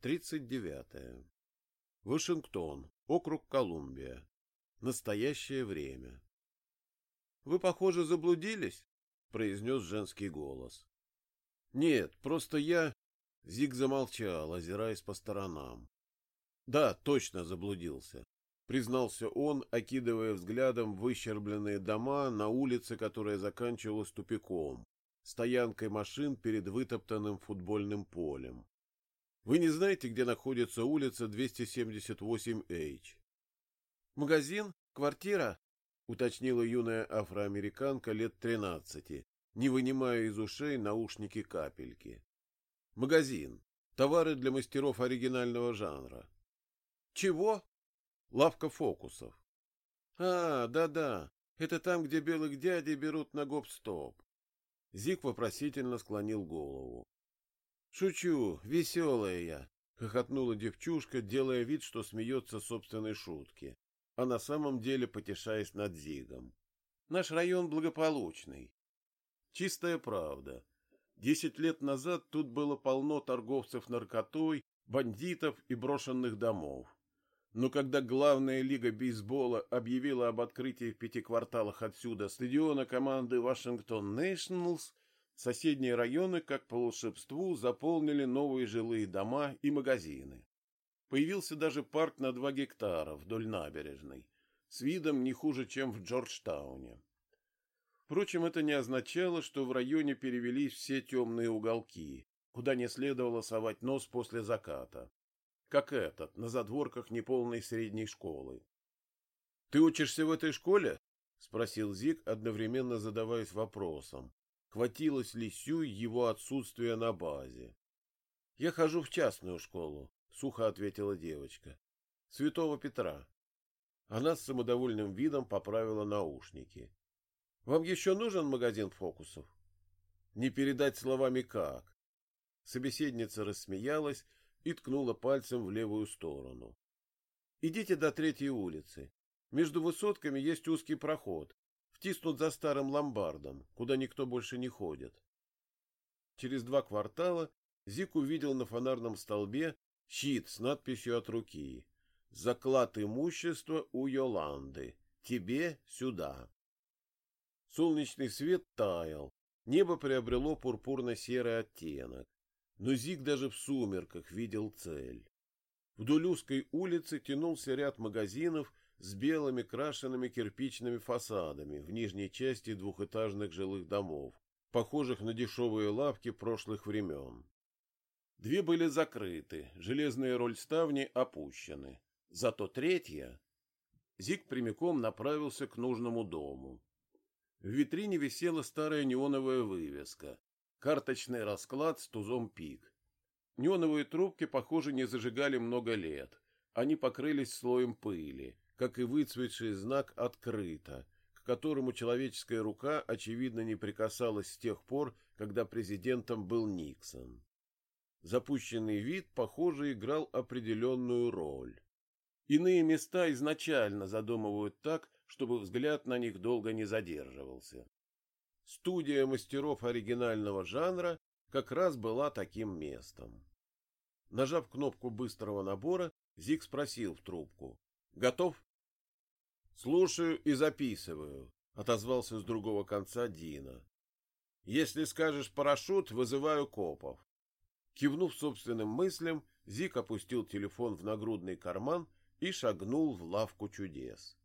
39. Вашингтон, округ Колумбия. Настоящее время. Вы, похоже, заблудились, произнес женский голос. Нет, просто я Зиг замолчал, озираясь по сторонам. Да, точно заблудился, признался он, окидывая взглядом выщербленные дома на улице, которая заканчивалась тупиком, стоянкой машин перед вытоптанным футбольным полем. Вы не знаете, где находится улица 278H? Магазин? Квартира? уточнила юная афроамериканка лет тринадцати, не вынимая из ушей наушники капельки. Магазин. Товары для мастеров оригинального жанра. Чего? Лавка фокусов. А, да-да. Это там, где белых дядей берут на гоп-стоп. Зик вопросительно склонил голову. Шучу, веселая я, хохотнула девчушка, делая вид, что смеется собственной шутки, а на самом деле потешаясь над Зигом. Наш район благополучный. Чистая правда. Десять лет назад тут было полно торговцев наркотой, бандитов и брошенных домов. Но когда главная лига бейсбола объявила об открытии в пяти кварталах отсюда стадиона команды Вашингтон Nationals, Соседние районы, как по волшебству, заполнили новые жилые дома и магазины. Появился даже парк на два гектара вдоль набережной, с видом не хуже, чем в Джорджтауне. Впрочем, это не означало, что в районе перевелись все темные уголки, куда не следовало совать нос после заката, как этот, на задворках неполной средней школы. — Ты учишься в этой школе? — спросил Зик, одновременно задаваясь вопросом, хватилось ли Сюй его отсутствия на базе. — Я хожу в частную школу, — сухо ответила девочка. — Святого Петра. Она с самодовольным видом поправила наушники. — Вам еще нужен магазин фокусов? — Не передать словами как. Собеседница рассмеялась и ткнула пальцем в левую сторону. — Идите до третьей улицы. Между высотками есть узкий проход втиснут за старым ломбардом, куда никто больше не ходит. Через два квартала Зик увидел на фонарном столбе щит с надписью от руки «Заклад имущества у Йоланды. Тебе сюда». Солнечный свет таял, небо приобрело пурпурно-серый оттенок, но Зик даже в сумерках видел цель. Вдоль узкой улицы тянулся ряд магазинов с белыми крашенными кирпичными фасадами в нижней части двухэтажных жилых домов, похожих на дешевые лавки прошлых времен. Две были закрыты, железные рольставни опущены. Зато третья... Зик прямиком направился к нужному дому. В витрине висела старая неоновая вывеска. Карточный расклад с тузом пик. Неоновые трубки, похоже, не зажигали много лет. Они покрылись слоем пыли как и выцветший знак «Открыто», к которому человеческая рука, очевидно, не прикасалась с тех пор, когда президентом был Никсон. Запущенный вид, похоже, играл определенную роль. Иные места изначально задумывают так, чтобы взгляд на них долго не задерживался. Студия мастеров оригинального жанра как раз была таким местом. Нажав кнопку быстрого набора, Зиг спросил в трубку. «Готов?» Слушаю и записываю, отозвался с другого конца Дина. Если скажешь парашют, вызываю копов. Кивнув собственным мыслям, Зик опустил телефон в нагрудный карман и шагнул в лавку чудес.